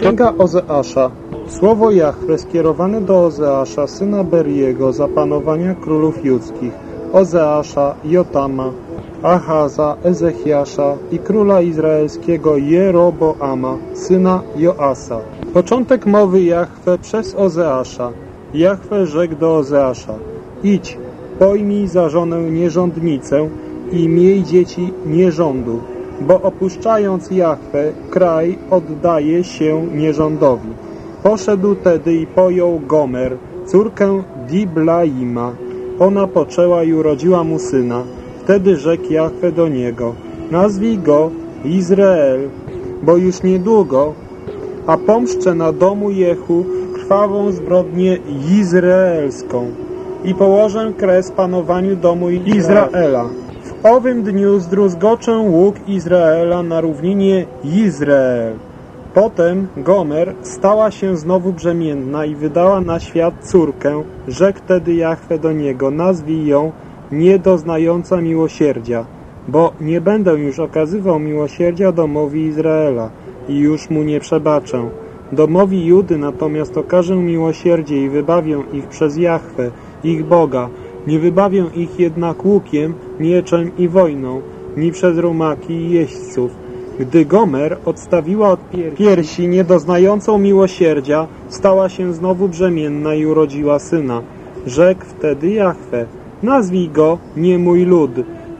Księga Ozeasza Słowo Jahwe skierowane do Ozeasza, syna Beriego, za panowania królów judzkich, Ozeasza, Jotama, Achaza, Ezechiasza i króla izraelskiego Jeroboama, syna Joasa. Początek mowy Jahwe przez Ozeasza. Jahwe rzekł do Ozeasza, idź, pojmij za żonę nierządnicę i miej dzieci nierządu, bo opuszczając Jahwe, kraj oddaje się nierządowi. Poszedł tedy i pojął Gomer, córkę Diblaima. Ona poczęła i urodziła mu syna. Wtedy rzekł Jahwe do niego, nazwij go Izrael, bo już niedługo, a pomszczę na domu Jehu krwawą zbrodnię izraelską i położę kres panowaniu domu Izraela. Owym dniu zdruzgoczę łuk Izraela na równinie Izrael. Potem Gomer stała się znowu brzemienna i wydała na świat córkę. Rzekł wtedy Jahwe do niego, nazwij ją niedoznająca miłosierdzia, bo nie będę już okazywał miłosierdzia domowi Izraela i już mu nie przebaczę. Domowi Judy natomiast okażę miłosierdzie i wybawię ich przez Jahwe, ich Boga. Nie wybawię ich jednak łukiem, mieczem i wojną, ni przez rumaki i jeźdźców. Gdy Gomer odstawiła od piersi niedoznającą miłosierdzia, stała się znowu brzemienna i urodziła syna. Rzekł wtedy Jahwe, nazwij go nie mój lud,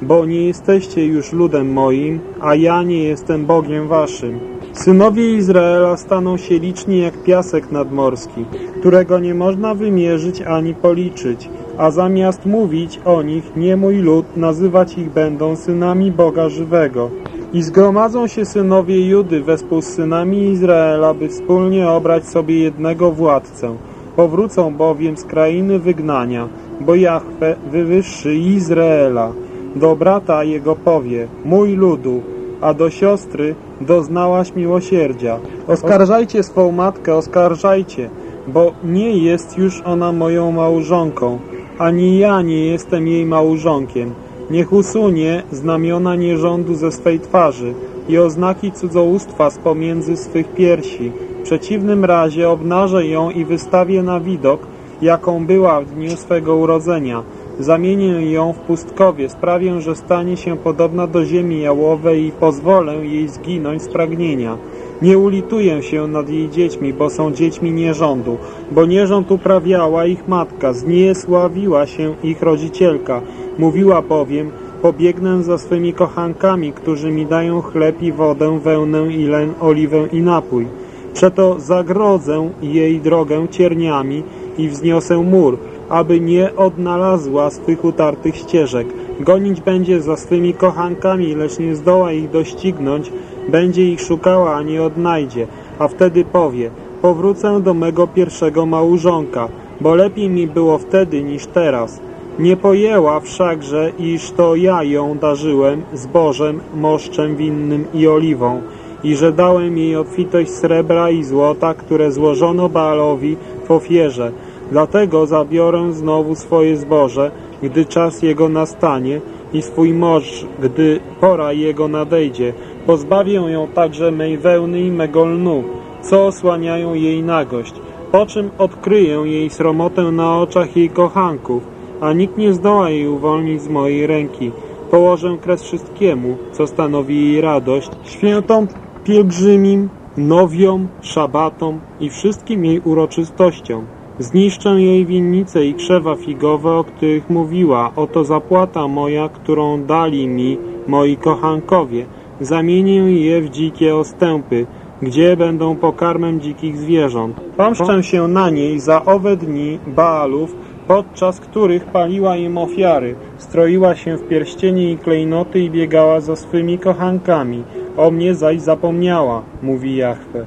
bo nie jesteście już ludem moim, a ja nie jestem Bogiem waszym. Synowie Izraela staną się liczni jak piasek nadmorski, którego nie można wymierzyć ani policzyć, a zamiast mówić o nich nie mój lud, nazywać ich będą synami Boga żywego. I zgromadzą się synowie Judy wespół z synami Izraela, by wspólnie obrać sobie jednego władcę. Powrócą bowiem z krainy wygnania, bo Jahwe wywyższy Izraela. Do brata jego powie, mój ludu, a do siostry doznałaś miłosierdzia. Oskarżajcie swą matkę, oskarżajcie, bo nie jest już ona moją małżonką, ani ja nie jestem jej małżonkiem. Niech usunie znamiona nierządu ze swej twarzy i oznaki cudzołóstwa z pomiędzy swych piersi. W przeciwnym razie obnażę ją i wystawię na widok, jaką była w dniu swego urodzenia. Zamienię ją w pustkowie, sprawię, że stanie się podobna do ziemi jałowej i pozwolę jej zginąć z pragnienia. Nie ulituję się nad jej dziećmi, bo są dziećmi nierządu, bo nierząd uprawiała ich matka, zniesławiła się ich rodzicielka. Mówiła bowiem, pobiegnę za swymi kochankami, którzy mi dają chleb i wodę, wełnę i len, oliwę i napój. Przeto zagrodzę jej drogę cierniami i wzniosę mur, aby nie odnalazła swych utartych ścieżek. Gonić będzie za swymi kochankami, lecz nie zdoła ich doścignąć, będzie ich szukała, a nie odnajdzie, a wtedy powie, powrócę do mego pierwszego małżonka, bo lepiej mi było wtedy niż teraz. Nie pojęła wszakże, iż to ja ją darzyłem zbożem, moszczem winnym i oliwą, i że dałem jej obfitość srebra i złota, które złożono Baalowi w ofierze. Dlatego zabiorę znowu swoje zboże, gdy czas jego nastanie i swój mąż, gdy pora jego nadejdzie. Pozbawię ją także mej wełny i mego lnu, co osłaniają jej nagość, po czym odkryję jej sromotę na oczach jej kochanków, a nikt nie zdoła jej uwolnić z mojej ręki. Położę kres wszystkiemu, co stanowi jej radość, świętom pielgrzymim, nowiom, szabatom i wszystkim jej uroczystościom. Zniszczę jej winnice i krzewa figowe, o których mówiła, oto zapłata moja, którą dali mi moi kochankowie. Zamienię je w dzikie ostępy, gdzie będą pokarmem dzikich zwierząt. Pomszczę się na niej za owe dni Baalów, podczas których paliła im ofiary, stroiła się w pierścienie i klejnoty i biegała za swymi kochankami. O mnie zaś zapomniała, mówi Jahwe.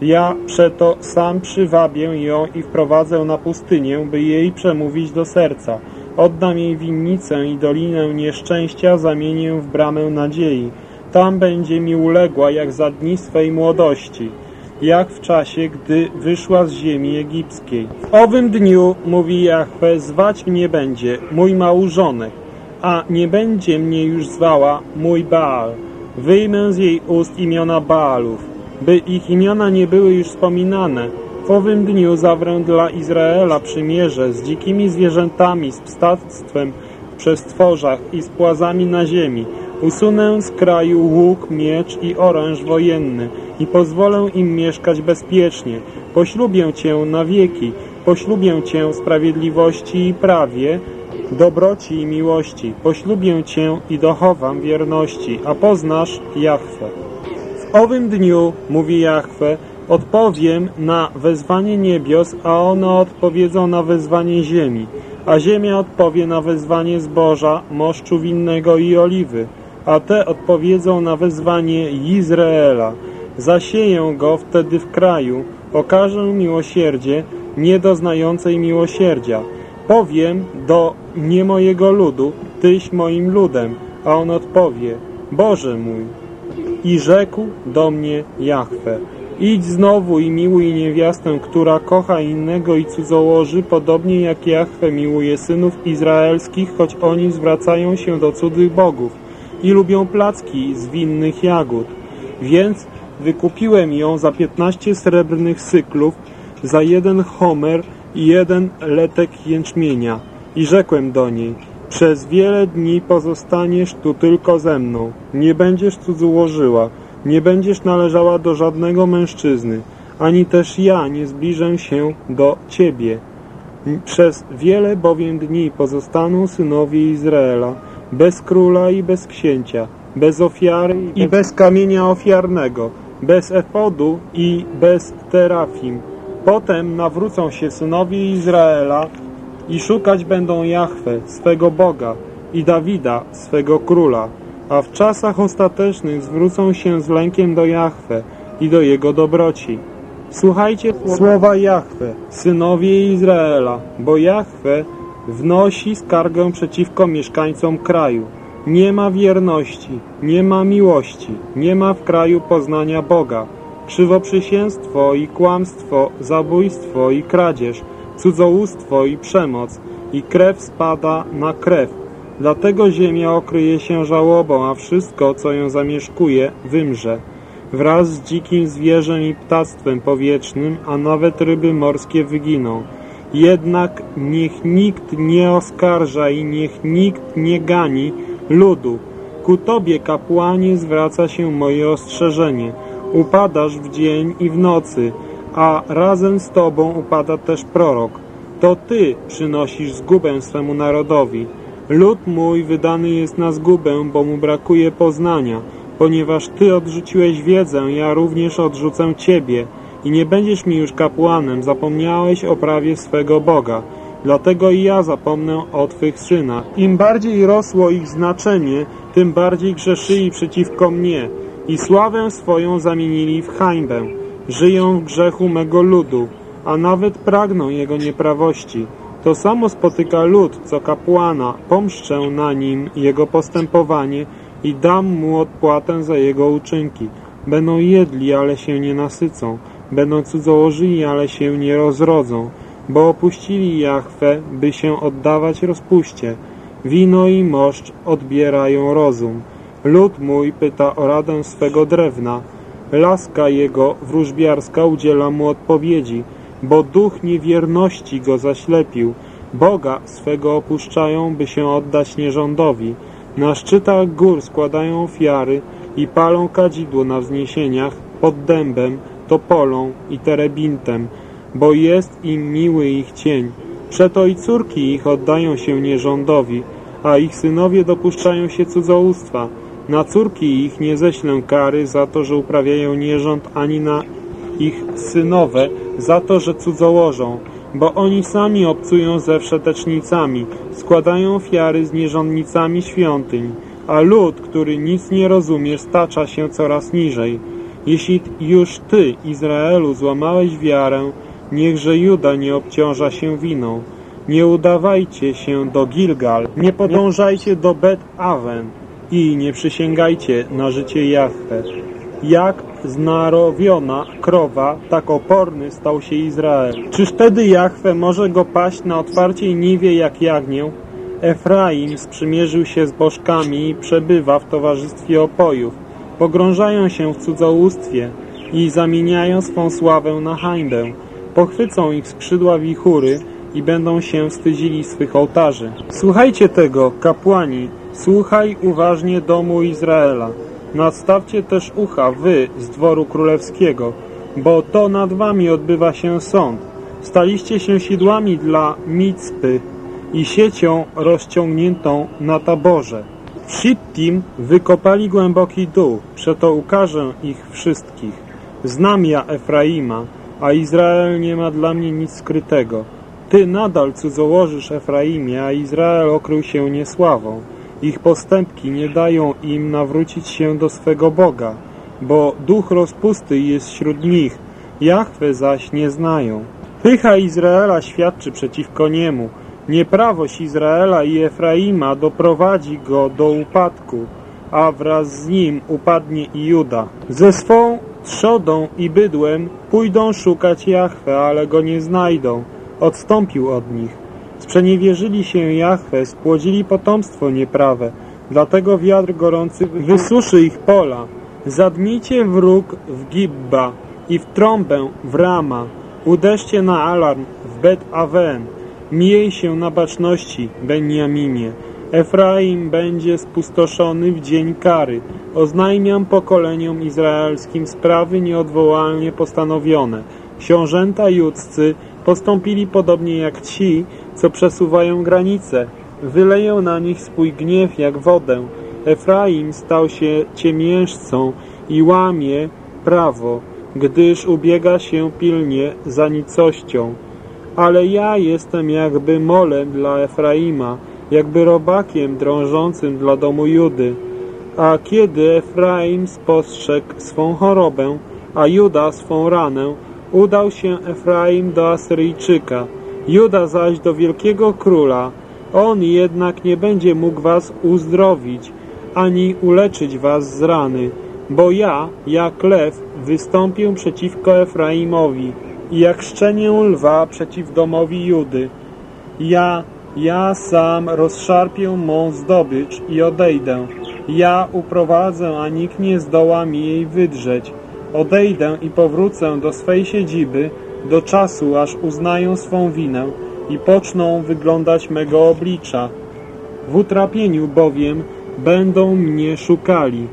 Ja przeto sam przywabię ją i wprowadzę na pustynię, by jej przemówić do serca. Oddam jej winnicę i dolinę nieszczęścia zamienię w bramę nadziei. Tam będzie mi uległa jak za dni swej młodości, jak w czasie, gdy wyszła z ziemi egipskiej. W owym dniu, mówi Jahwe, zwać mnie będzie mój małżonek, a nie będzie mnie już zwała mój Baal. Wyjmę z jej ust imiona Baalów by ich imiona nie były już wspominane. W owym dniu zawrę dla Izraela przymierze z dzikimi zwierzętami, z ptactwem w przestworzach i z płazami na ziemi. Usunę z kraju łuk, miecz i oręż wojenny i pozwolę im mieszkać bezpiecznie. Poślubię Cię na wieki, poślubię Cię sprawiedliwości i prawie, dobroci i miłości. Poślubię Cię i dochowam wierności, a poznasz Jahwe. W owym dniu, mówi Jahwe, odpowiem na wezwanie niebios, a one odpowiedzą na wezwanie ziemi, a ziemia odpowie na wezwanie zboża, moszczu winnego i oliwy, a te odpowiedzą na wezwanie Izraela. Zasieję go wtedy w kraju, okażę miłosierdzie niedoznającej miłosierdzia. Powiem do nie mojego ludu, Tyś moim ludem, a on odpowie, Boże mój. I rzekł do mnie Jahwe, idź znowu i miłuj niewiastę, która kocha innego i cudzołoży, podobnie jak Jahwe miłuje synów izraelskich, choć oni zwracają się do cudzych bogów i lubią placki z winnych jagód. Więc wykupiłem ją za piętnaście srebrnych cyklów, za jeden homer i jeden letek jęczmienia. I rzekłem do niej, przez wiele dni pozostaniesz tu tylko ze mną. Nie będziesz cudzołożyła, nie będziesz należała do żadnego mężczyzny, ani też ja nie zbliżę się do ciebie. Przez wiele bowiem dni pozostaną synowie Izraela, bez króla i bez księcia, bez ofiary i bez kamienia ofiarnego, bez efodu i bez terafim. Potem nawrócą się synowie Izraela i szukać będą Jahwe, swego Boga, i Dawida, swego króla, a w czasach ostatecznych zwrócą się z lękiem do Jahwe i do Jego dobroci. Słuchajcie słowa Jahwe, synowie Izraela, bo Jahwe wnosi skargę przeciwko mieszkańcom kraju. Nie ma wierności, nie ma miłości, nie ma w kraju poznania Boga. Krzywoprzysięstwo i kłamstwo, zabójstwo i kradzież, cudzołóstwo i przemoc, i krew spada na krew. Dlatego ziemia okryje się żałobą, a wszystko, co ją zamieszkuje, wymrze. Wraz z dzikim zwierzem i ptactwem powietrznym, a nawet ryby morskie wyginą. Jednak niech nikt nie oskarża i niech nikt nie gani ludu. Ku Tobie, kapłanie, zwraca się moje ostrzeżenie. Upadasz w dzień i w nocy, a razem z Tobą upada też prorok. To Ty przynosisz zgubę swemu narodowi. Lud mój wydany jest na zgubę, bo mu brakuje poznania. Ponieważ Ty odrzuciłeś wiedzę, ja również odrzucę Ciebie i nie będziesz mi już kapłanem, zapomniałeś o prawie swego Boga. Dlatego i ja zapomnę o Twych synach. Im bardziej rosło ich znaczenie, tym bardziej grzeszyli przeciwko mnie i sławę swoją zamienili w hańbę. Żyją w grzechu mego ludu, a nawet pragną jego nieprawości. To samo spotyka lud, co kapłana, pomszczę na nim jego postępowanie i dam mu odpłatę za jego uczynki. Będą jedli, ale się nie nasycą, będą cudzołożyli, ale się nie rozrodzą, bo opuścili Jachwę, by się oddawać rozpuście. Wino i moszcz odbierają rozum. Lud mój pyta o radę swego drewna. Laska jego wróżbiarska udziela mu odpowiedzi, bo duch niewierności go zaślepił. Boga swego opuszczają, by się oddać nierządowi. Na szczytach gór składają ofiary i palą kadzidło na wzniesieniach pod dębem, topolą i terebintem, bo jest im miły ich cień. Przeto i córki ich oddają się nierządowi, a ich synowie dopuszczają się cudzołóstwa. Na córki ich nie ześlę kary za to, że uprawiają nierząd, ani na ich synowe za to, że cudzołożą, bo oni sami obcują ze wszetecznicami, składają ofiary z nierządnicami świątyń, a lud, który nic nie rozumie, stacza się coraz niżej. Jeśli już Ty, Izraelu, złamałeś wiarę, niechże Juda nie obciąża się winą. Nie udawajcie się do Gilgal, nie podążajcie do Bet-Awen i nie przysięgajcie na życie Jahwe. Jak znarowiona krowa, tak oporny stał się Izrael. Czyż wtedy Jahwe może go paść na otwarciej niwie jak jagnię? Efraim sprzymierzył się z bożkami i przebywa w towarzystwie opojów. Pogrążają się w cudzołóstwie i zamieniają swą sławę na hańbę. Pochwycą ich skrzydła wichury i będą się wstydzili swych ołtarzy. Słuchajcie tego, kapłani, słuchaj uważnie domu Izraela. Nadstawcie też ucha, wy, z dworu królewskiego, bo to nad wami odbywa się sąd. Staliście się sidłami dla Micpy i siecią rozciągniętą na taborze. W Shittim wykopali głęboki dół, przeto ukażę ich wszystkich. Znam ja Efraima, a Izrael nie ma dla mnie nic skrytego. Ty nadal cudzołożysz Efraimie, a Izrael okrył się niesławą. Ich postępki nie dają im nawrócić się do swego Boga, bo duch rozpusty jest wśród nich, Jachwę zaś nie znają. Pycha Izraela świadczy przeciwko niemu, nieprawość Izraela i Efraima doprowadzi go do upadku, a wraz z nim upadnie i Juda. Ze swą trzodą i bydłem pójdą szukać Jachwę, ale go nie znajdą. Odstąpił od nich. Sprzeniewierzyli się Jachwę, spłodzili potomstwo nieprawe, dlatego wiatr gorący wysuszy ich pola. Zadmijcie wróg w Gibba i w trąbę w Rama. Uderzcie na alarm w Bet Aven. Miej się na baczności, Benjaminie. Efraim będzie spustoszony w dzień kary. Oznajmiam pokoleniom izraelskim sprawy nieodwołalnie postanowione. Książęta judzcy postąpili podobnie jak ci, co przesuwają granice. Wyleją na nich swój gniew jak wodę. Efraim stał się ciemiężcą i łamie prawo, gdyż ubiega się pilnie za nicością. Ale ja jestem jakby molem dla Efraima, jakby robakiem drążącym dla domu Judy. A kiedy Efraim spostrzegł swą chorobę, a Juda swą ranę, udał się Efraim do Asyryjczyka, Juda zaś do wielkiego króla. On jednak nie będzie mógł was uzdrowić, ani uleczyć was z rany, bo ja, jak lew, wystąpię przeciwko Efraimowi i jak szczenię lwa przeciw domowi Judy. Ja, ja sam rozszarpię mą zdobycz i odejdę. Ja uprowadzę, a nikt nie zdoła mi jej wydrzeć. Odejdę i powrócę do swej siedziby do czasu, aż uznają swą winę i poczną wyglądać mego oblicza. W utrapieniu bowiem będą mnie szukali.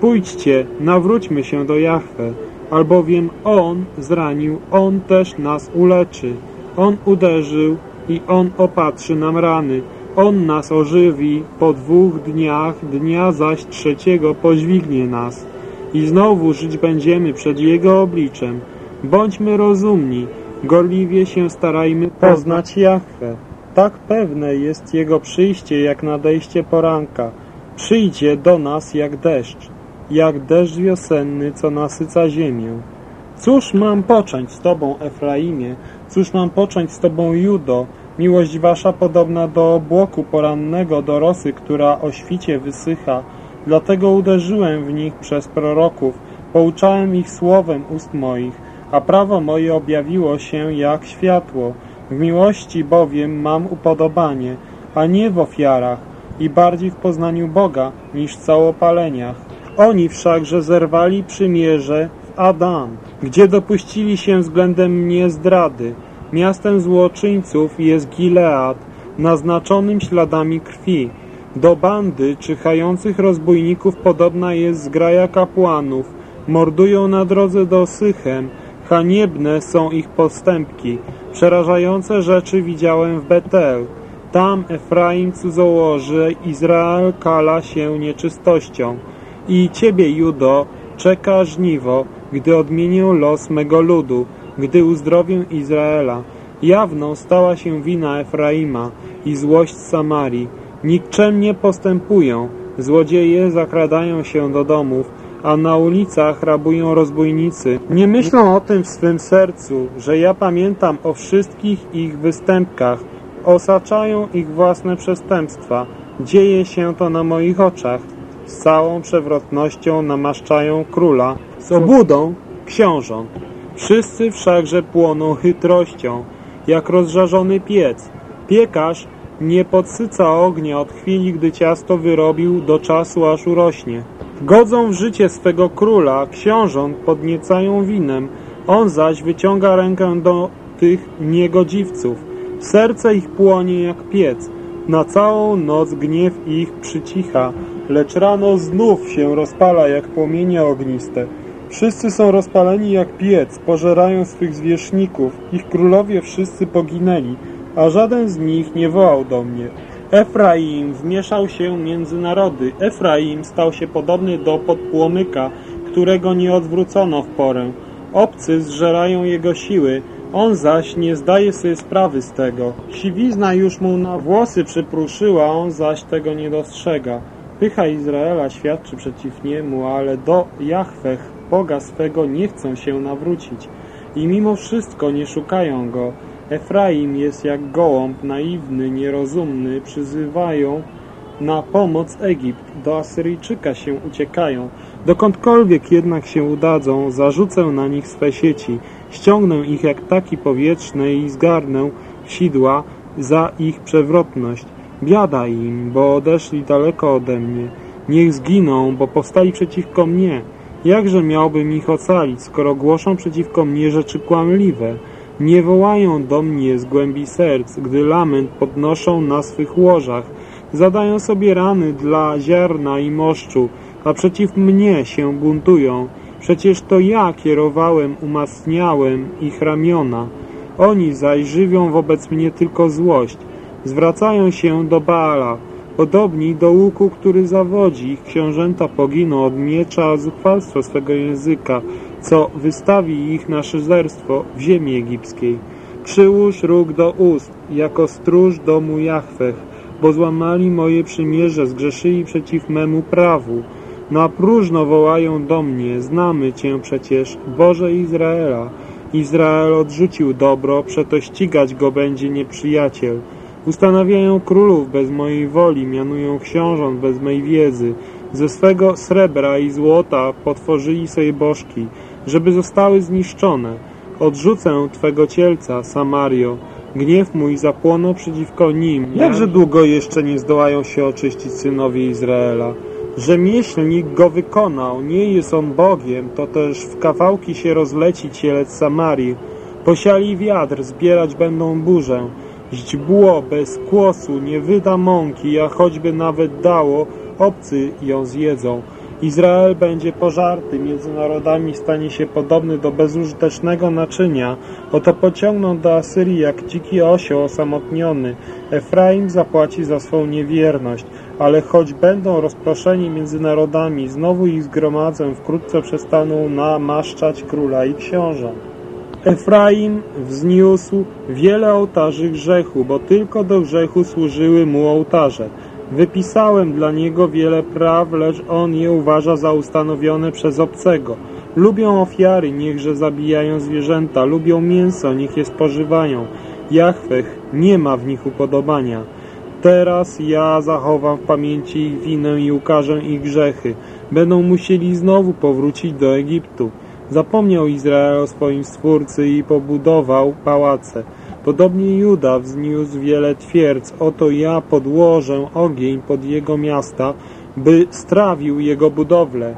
Pójdźcie, nawróćmy się do Jahwe, albowiem On zranił, On też nas uleczy. On uderzył i On opatrzy nam rany. On nas ożywi po dwóch dniach, dnia zaś trzeciego poźwignie nas. I znowu żyć będziemy przed Jego obliczem. Bądźmy rozumni, gorliwie się starajmy poznać Jahwe. Tak pewne jest Jego przyjście, jak nadejście poranka. Przyjdzie do nas jak deszcz, jak deszcz wiosenny, co nasyca ziemię. Cóż mam począć z Tobą, Efraimie? Cóż mam począć z Tobą, Judo? Miłość Wasza podobna do obłoku porannego, do rosy, która o świcie wysycha. Dlatego uderzyłem w nich przez proroków, pouczałem ich słowem ust moich, a prawo moje objawiło się jak światło. W miłości bowiem mam upodobanie, a nie w ofiarach, i bardziej w poznaniu Boga niż w całopaleniach. Oni wszakże zerwali przymierze w Adam, gdzie dopuścili się względem mnie zdrady. Miastem złoczyńców jest Gilead, naznaczonym śladami krwi. Do bandy czyhających rozbójników podobna jest zgraja kapłanów. Mordują na drodze do Sychem. Haniebne są ich postępki. Przerażające rzeczy widziałem w Betel. Tam Efraim cudzołoży, Izrael kala się nieczystością. I Ciebie, Judo, czeka żniwo, gdy odmienię los mego ludu, gdy uzdrowię Izraela. Jawną stała się wina Efraima i złość Samarii. Nikczemnie postępują, złodzieje zakradają się do domów, a na ulicach rabują rozbójnicy. Nie myślą o tym w swym sercu, że ja pamiętam o wszystkich ich występkach, osaczają ich własne przestępstwa. Dzieje się to na moich oczach. Z całą przewrotnością namaszczają króla, z obłudą książąt. Wszyscy wszakże płoną chytrością, jak rozżarzony piec. Piekarz nie podsyca ognia od chwili, gdy ciasto wyrobił do czasu, aż urośnie. Godzą w życie swego króla, książąt podniecają winem, on zaś wyciąga rękę do tych niegodziwców. Serce ich płonie jak piec, na całą noc gniew ich przycicha, lecz rano znów się rozpala jak płomienie ogniste. Wszyscy są rozpaleni jak piec, pożerają swych zwierzchników, ich królowie wszyscy poginęli, a żaden z nich nie wołał do mnie. Efraim wmieszał się między narody. Efraim stał się podobny do podpłomyka, którego nie odwrócono w porę. Obcy zżerają jego siły, on zaś nie zdaje sobie sprawy z tego. Siwizna już mu na włosy przypruszyła, on zaś tego nie dostrzega. Pycha Izraela świadczy przeciw niemu, ale do Jahwech, Boga swego, nie chcą się nawrócić. I mimo wszystko nie szukają go. Efraim jest jak gołąb, naiwny, nierozumny, przyzywają na pomoc Egipt, do Asyryjczyka się uciekają. Dokądkolwiek jednak się udadzą, zarzucę na nich swe sieci, ściągnę ich jak taki powietrzne i zgarnę sidła za ich przewrotność. Biada im, bo odeszli daleko ode mnie. Niech zginą, bo powstali przeciwko mnie. Jakże miałbym ich ocalić, skoro głoszą przeciwko mnie rzeczy kłamliwe? Nie wołają do mnie z głębi serc, gdy lament podnoszą na swych łożach. Zadają sobie rany dla ziarna i moszczu, a przeciw mnie się buntują. Przecież to ja kierowałem, umacniałem ich ramiona. Oni zaś żywią wobec mnie tylko złość. Zwracają się do Baala, podobni do łuku, który zawodzi. Ich książęta poginą od miecza zuchwalstwa swego języka, co wystawi ich na szyzerstwo w ziemi egipskiej. Przyłóż róg do ust, jako stróż domu Jachwech, bo złamali moje przymierze, zgrzeszyli przeciw memu prawu. Na próżno wołają do mnie, znamy Cię przecież, Boże Izraela. Izrael odrzucił dobro, przeto ścigać go będzie nieprzyjaciel. Ustanawiają królów bez mojej woli, mianują książąt bez mej wiedzy. Ze swego srebra i złota potworzyli sobie bożki, żeby zostały zniszczone. Odrzucę Twego cielca, Samario. Gniew mój zapłonął przeciwko nim. Jakże długo jeszcze nie zdołają się oczyścić synowie Izraela? Rzemieślnik go wykonał, nie jest on Bogiem, to też w kawałki się rozleci cielec Samarii. Posiali wiatr, zbierać będą burzę. Źdźbło bez kłosu nie wyda mąki, a choćby nawet dało, obcy ją zjedzą. Izrael będzie pożarty, między narodami stanie się podobny do bezużytecznego naczynia. Oto pociągną do Asyrii jak dziki osioł osamotniony. Efraim zapłaci za swą niewierność, ale choć będą rozproszeni między narodami, znowu ich zgromadzę, wkrótce przestaną namaszczać króla i książę. Efraim wzniósł wiele ołtarzy grzechu, bo tylko do grzechu służyły mu ołtarze. Wypisałem dla niego wiele praw, lecz on je uważa za ustanowione przez obcego. Lubią ofiary, niechże zabijają zwierzęta, lubią mięso, niech je spożywają. Jachwech nie ma w nich upodobania. Teraz ja zachowam w pamięci ich winę i ukażę ich grzechy. Będą musieli znowu powrócić do Egiptu. Zapomniał Izrael o swoim Stwórcy i pobudował pałace. Podobnie Juda wzniósł wiele twierdz. Oto ja podłożę ogień pod jego miasta, by strawił jego budowlę.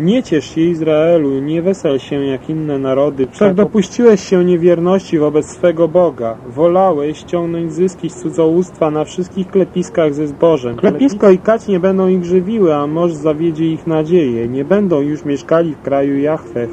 Nie ciesz się Izraelu, nie wesel się jak inne narody, wszak dopuściłeś się niewierności wobec swego Boga. Wolałeś ściągnąć zyski z cudzołóstwa na wszystkich klepiskach ze zbożem. Klepisko i kać nie będą ich żywiły, a morz zawiedzie ich nadzieję. Nie będą już mieszkali w kraju Jachwech.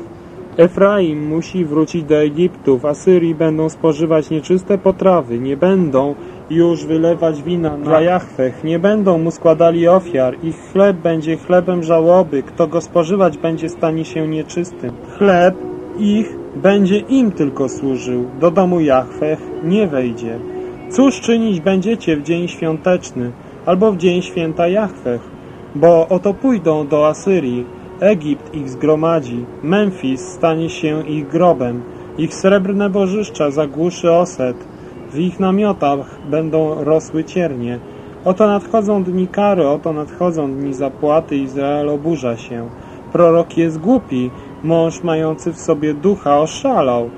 Efraim musi wrócić do Egiptu, w Asyrii będą spożywać nieczyste potrawy, nie będą już wylewać wina dla Jachwech, nie będą mu składali ofiar, ich chleb będzie chlebem żałoby, kto go spożywać będzie stanie się nieczystym. Chleb ich będzie im tylko służył, do domu Jachwech nie wejdzie. Cóż czynić będziecie w dzień świąteczny, albo w dzień święta Jachwech? Bo oto pójdą do Asyrii, Egipt ich zgromadzi, Memfis stanie się ich grobem, ich srebrne bożyszcza zagłuszy oset, w ich namiotach będą rosły ciernie. Oto nadchodzą dni kary, oto nadchodzą dni zapłaty, Izrael oburza się. Prorok jest głupi, mąż mający w sobie ducha oszalał.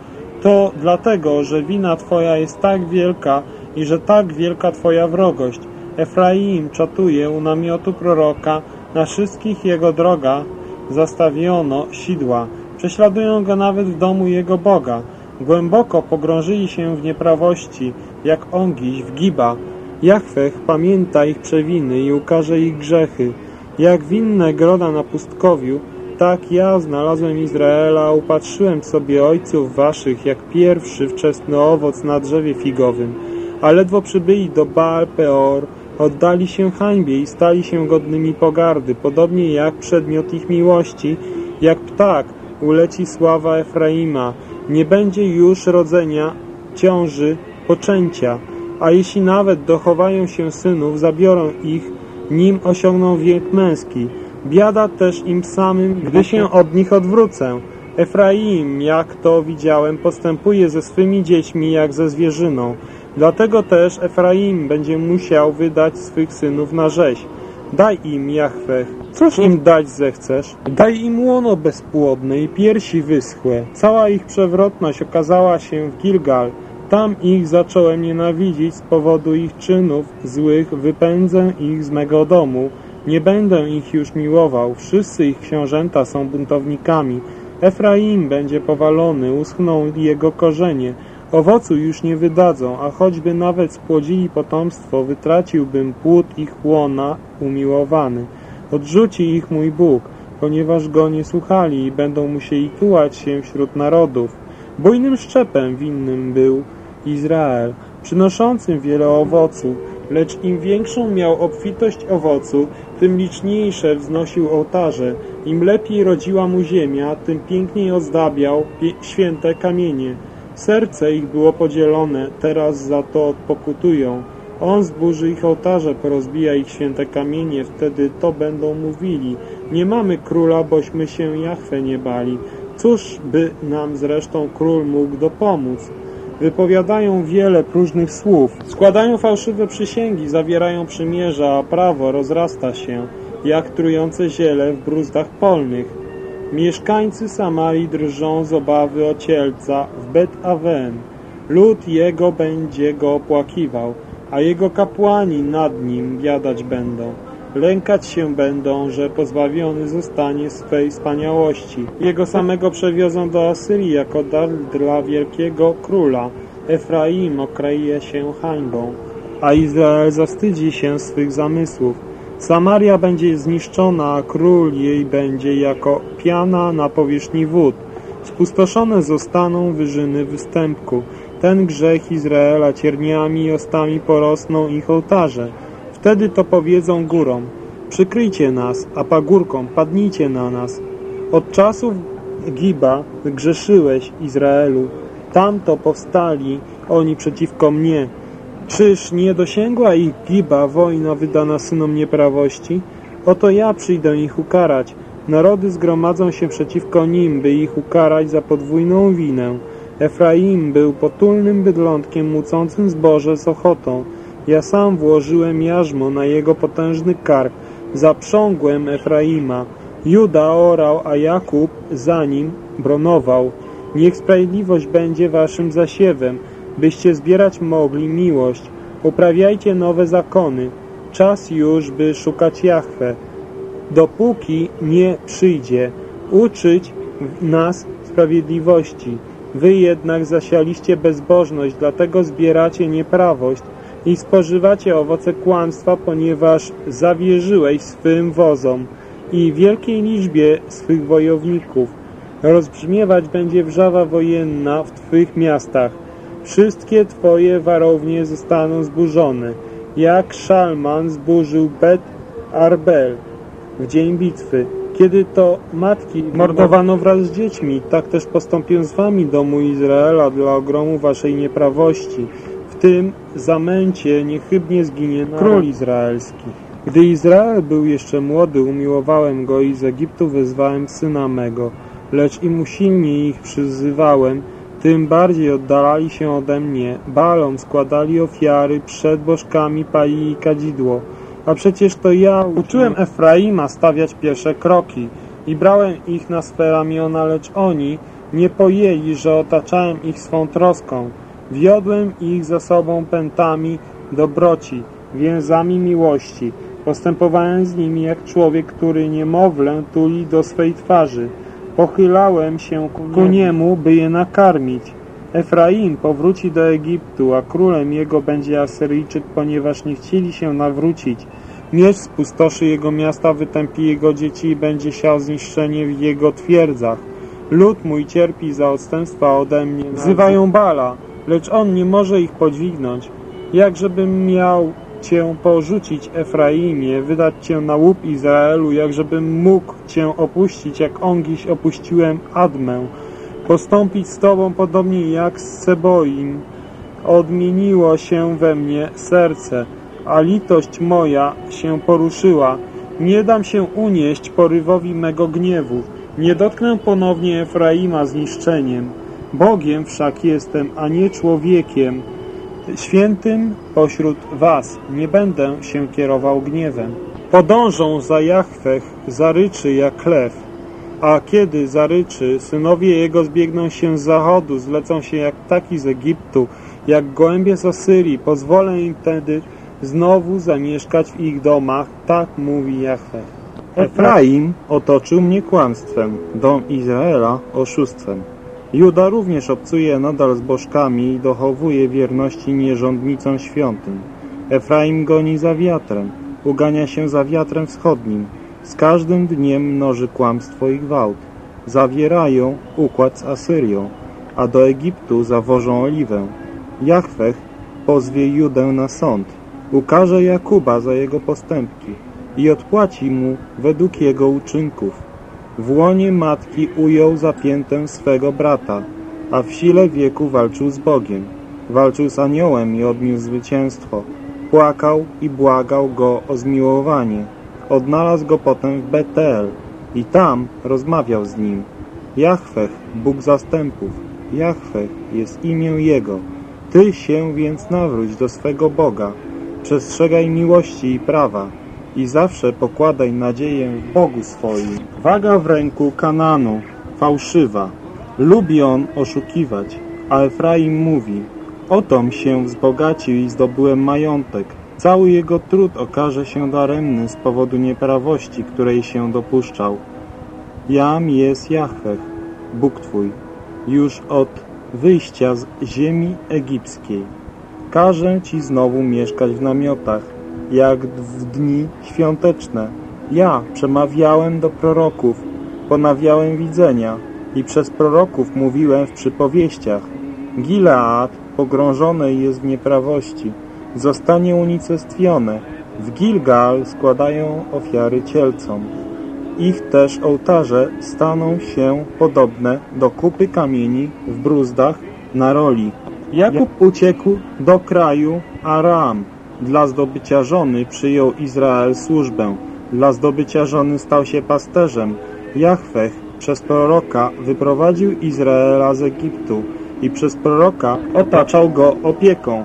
To dlatego, że wina Twoja jest tak wielka i że tak wielka Twoja wrogość. Efraim czatuje u namiotu proroka, Na wszystkich jego drogach zastawiono sidła. Prześladują go nawet w domu jego Boga. Głęboko pogrążyli się w nieprawości, jak ongiś w giba. Jachwech pamięta ich przewiny i ukaże ich grzechy. Jak winne groda na pustkowiu, tak ja znalazłem Izraela, upatrzyłem sobie ojców waszych, jak pierwszy wczesny owoc na drzewie figowym. A ledwo przybyli do Baal Peor, oddali się hańbie i stali się godnymi pogardy, podobnie jak przedmiot ich miłości, jak ptak uleci sława Efraima. Nie będzie już rodzenia, ciąży, poczęcia, a jeśli nawet dochowają się synów, zabiorą ich, nim osiągną wiek męski. Biada też im samym, gdy się od nich odwrócę. Efraim, jak to widziałem, postępuje ze swymi dziećmi jak ze zwierzyną. Dlatego też Efraim będzie musiał wydać swych synów na rzeź. Daj im, Jachwech, cóż im dać zechcesz? Daj im łono bezpłodne i piersi wyschłe. Cała ich przewrotność okazała się w Gilgal. Tam ich zacząłem nienawidzić z powodu ich czynów złych, wypędzę ich z mego domu. Nie będę ich już miłował, wszyscy ich książęta są buntownikami. Efraim będzie powalony, uschną jego korzenie. Owocu już nie wydadzą, a choćby nawet spłodzili potomstwo, wytraciłbym płód ich łona umiłowany. Odrzuci ich mój Bóg, ponieważ go nie słuchali i będą musieli tułać się wśród narodów. Bujnym szczepem winnym był Izrael, przynoszącym wiele owocu, lecz im większą miał obfitość owocu, tym liczniejsze wznosił ołtarze. Im lepiej rodziła mu ziemia, tym piękniej ozdabiał święte kamienie. Serce ich było podzielone, teraz za to odpokutują. On zburzy ich ołtarze, porozbija ich święte kamienie, wtedy to będą mówili. Nie mamy króla, bośmy się Jachwę nie bali. Cóż by nam zresztą król mógł dopomóc? Wypowiadają wiele próżnych słów, składają fałszywe przysięgi, zawierają przymierza, a prawo rozrasta się, jak trujące ziele w bruzdach polnych. Mieszkańcy Samarii drżą z obawy o cielca w Bet-Awen. Lud jego będzie go opłakiwał, a jego kapłani nad nim biadać będą. Lękać się będą, że pozbawiony zostanie swej wspaniałości. Jego samego przewiozą do Asyrii jako dar dla wielkiego króla. Efraim okraje się hańbą, a Izrael zawstydzi się swych zamysłów. Samaria będzie zniszczona, a król jej będzie jako piana na powierzchni wód. Spustoszone zostaną wyżyny występku. Ten grzech Izraela cierniami i ostami porosną ich ołtarze. Wtedy to powiedzą górom, przykryjcie nas, a pagórkom padnijcie na nas. Od czasów Giba grzeszyłeś, Izraelu. Tamto powstali oni przeciwko mnie. Czyż nie dosięgła ich Giba wojna wydana synom nieprawości? Oto ja przyjdę ich ukarać. Narody zgromadzą się przeciwko nim, by ich ukarać za podwójną winę. Efraim był potulnym bydlątkiem mucącym zboże z ochotą. Ja sam włożyłem jarzmo na jego potężny kark, zaprzągłem Efraima. Juda orał, a Jakub za nim bronował. Niech sprawiedliwość będzie waszym zasiewem, byście zbierać mogli miłość. Uprawiajcie nowe zakony. Czas już, by szukać Jahwe. Dopóki nie przyjdzie, uczyć nas sprawiedliwości. Wy jednak zasialiście bezbożność, dlatego zbieracie nieprawość i spożywacie owoce kłamstwa, ponieważ zawierzyłeś swym wozom i wielkiej liczbie swych wojowników. Rozbrzmiewać będzie wrzawa wojenna w Twych miastach. Wszystkie Twoje warownie zostaną zburzone, jak Szalman zburzył Bet Arbel w dzień bitwy. Kiedy to matki mordowano wraz z dziećmi, tak też postąpię z wami, domu Izraela, dla ogromu waszej nieprawości. W tym zamęcie niechybnie zginie król izraelski. Gdy Izrael był jeszcze młody, umiłowałem go i z Egiptu wezwałem syna mego, lecz im usilniej ich przyzywałem, tym bardziej oddalali się ode mnie. Balom składali ofiary, przed bożkami palili kadzidło. A przecież to ja uczyłem Efraima stawiać pierwsze kroki i brałem ich na swe ramiona, lecz oni nie pojęli, że otaczałem ich swą troską. Wiodłem ich za sobą pętami dobroci, więzami miłości. Postępowałem z nimi jak człowiek, który niemowlę tuli do swej twarzy. Pochylałem się ku niemu, by je nakarmić. Efraim powróci do Egiptu, a królem jego będzie Asyryjczyk, ponieważ nie chcieli się nawrócić. Miecz spustoszy jego miasta, wytępi jego dzieci i będzie siał zniszczenie w jego twierdzach. Lud mój cierpi za odstępstwa ode mnie. Wzywają Bala, lecz on nie może ich podźwignąć. Jakżebym miał Cię porzucić, Efraimie, wydać Cię na łup Izraelu, jakżebym mógł Cię opuścić, jak ongiś opuściłem Admę. Postąpić z Tobą podobnie jak z Seboim. Odmieniło się we mnie serce, a litość moja się poruszyła. Nie dam się unieść porywowi mego gniewu. Nie dotknę ponownie Efraima zniszczeniem. Bogiem wszak jestem, a nie człowiekiem. Świętym pośród was nie będę się kierował gniewem. Podążą za Jachwech, zaryczy jak lew, a kiedy zaryczy, synowie jego zbiegną się z zachodu, zlecą się jak ptaki z Egiptu, jak gołębie z Asyrii, pozwolę im wtedy znowu zamieszkać w ich domach, tak mówi Jachwech. Efraim otoczył mnie kłamstwem, dom Izraela oszustwem. Juda również obcuje nadal z bożkami i dochowuje wierności nierządnicom świątyń. Efraim goni za wiatrem, ugania się za wiatrem wschodnim. Z każdym dniem mnoży kłamstwo i gwałt. Zawierają układ z Asyrią, a do Egiptu zawożą oliwę. Jachwech pozwie Judę na sąd. Ukaże Jakuba za jego postępki i odpłaci mu według jego uczynków. W łonie matki ujął zapiętę swego brata, a w sile wieku walczył z Bogiem. Walczył z aniołem i odniósł zwycięstwo. Płakał i błagał go o zmiłowanie. Odnalazł go potem w Betel i tam rozmawiał z nim. Jachwech, Bóg zastępów, Jachwech jest imię Jego. Ty się więc nawróć do swego Boga. Przestrzegaj miłości i prawa i zawsze pokładaj nadzieję w Bogu swoim. Waga w ręku Kananu, fałszywa. Lubi on oszukiwać, a Efraim mówi, otom się wzbogacił i zdobyłem majątek. Cały jego trud okaże się daremny z powodu nieprawości, której się dopuszczał. Jam jest Jahwech, Bóg Twój, już od wyjścia z ziemi egipskiej. Każę Ci znowu mieszkać w namiotach, jak w dni świąteczne. Ja przemawiałem do proroków, ponawiałem widzenia i przez proroków mówiłem w przypowieściach. Gilead pogrążony jest w nieprawości, zostanie unicestwione. W Gilgal składają ofiary cielcom. Ich też ołtarze staną się podobne do kupy kamieni w bruzdach na roli. Jakub uciekł do kraju Aram. Dla zdobycia żony przyjął Izrael służbę. Dla zdobycia żony stał się pasterzem. Jachwech przez proroka wyprowadził Izraela z Egiptu i przez proroka otaczał go opieką.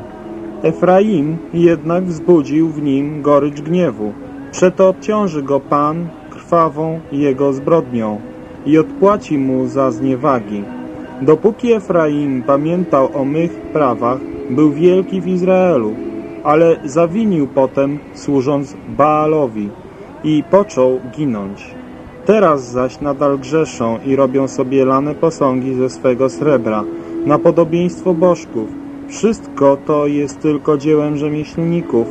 Efraim jednak wzbudził w nim gorycz gniewu. Przeto obciąży go Pan krwawą jego zbrodnią i odpłaci mu za zniewagi. Dopóki Efraim pamiętał o mych prawach, był wielki w Izraelu, ale zawinił potem, służąc Baalowi i począł ginąć. Teraz zaś nadal grzeszą i robią sobie lane posągi ze swego srebra, na podobieństwo bożków. Wszystko to jest tylko dziełem rzemieślników.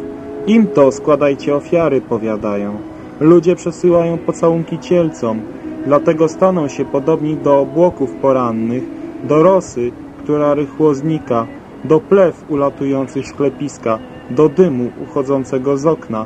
Im to składajcie ofiary, powiadają. Ludzie przesyłają pocałunki cielcom, dlatego staną się podobni do obłoków porannych, do rosy, która rychło znika, do plew ulatujących z klepiska, do dymu uchodzącego z okna.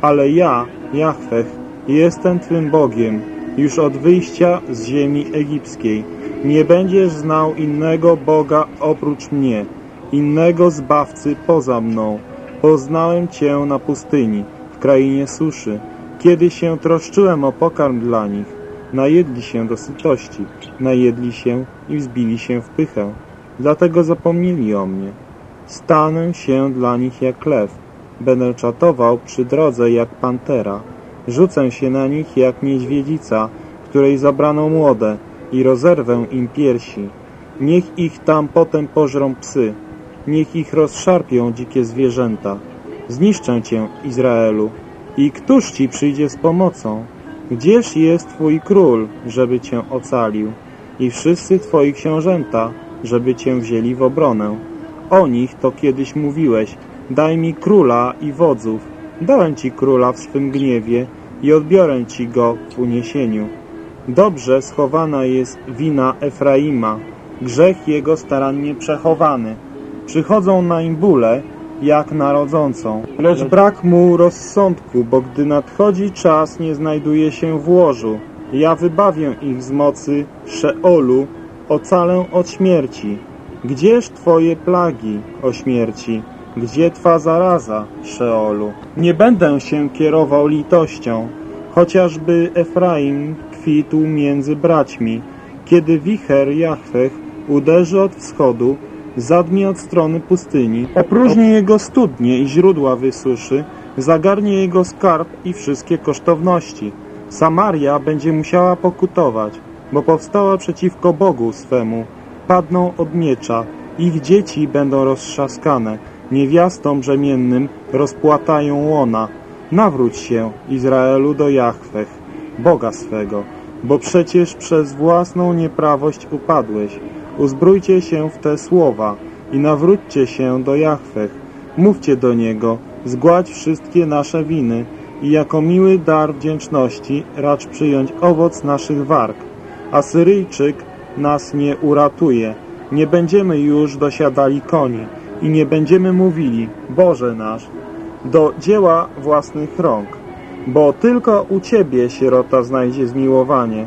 Ale ja, Jachwech, jestem Twym Bogiem, już od wyjścia z ziemi egipskiej. Nie będziesz znał innego Boga oprócz mnie, innego Zbawcy poza mną. Poznałem Cię na pustyni, w krainie suszy, kiedy się troszczyłem o pokarm dla nich. Najedli się do sytości, najedli się i wzbili się w pychę. Dlatego zapomnieli o mnie. Stanę się dla nich jak lew. Będę czatował przy drodze jak pantera. Rzucę się na nich jak niedźwiedzica, której zabrano młode i rozerwę im piersi. Niech ich tam potem pożrą psy. Niech ich rozszarpią dzikie zwierzęta. Zniszczę Cię, Izraelu. I któż ci przyjdzie z pomocą? Gdzież jest twój król, żeby cię ocalił? I wszyscy twoi książęta, żeby cię wzięli w obronę. O nich to kiedyś mówiłeś, daj mi króla i wodzów. Dałem ci króla w swym gniewie i odbiorę ci go w uniesieniu. Dobrze schowana jest wina Efraima, grzech jego starannie przechowany. Przychodzą nań bóle, jak narodzącą. Lecz brak mu rozsądku, bo gdy nadchodzi czas, nie znajduje się w łożu. Ja wybawię ich z mocy Szeolu, ocalę od śmierci. Gdzież Twoje plagi, o śmierci? Gdzie Twa zaraza, Szeolu? Nie będę się kierował litością, chociażby Efraim kwitł między braćmi. Kiedy wicher Jachwech uderzy od wschodu, zadmie od strony pustyni, opróżni jego studnie i źródła wysuszy, zagarnie jego skarb i wszystkie kosztowności. Samaria będzie musiała pokutować, bo powstała przeciwko Bogu swemu. Padną od miecza, ich dzieci będą roztrzaskane, niewiastom brzemiennym rozpłatają łona. Nawróć się, Izraelu, do Jachwech, Boga swego, bo przecież przez własną nieprawość upadłeś. Uzbrójcie się w te słowa i nawróćcie się do Jachwech. Mówcie do Niego, zgładź wszystkie nasze winy i jako miły dar wdzięczności racz przyjąć owoc naszych warg. Asyryjczyk nas nie uratuje. Nie będziemy już dosiadali koni i nie będziemy mówili, Boże nasz, do dzieła własnych rąk, bo tylko u Ciebie sierota znajdzie zmiłowanie.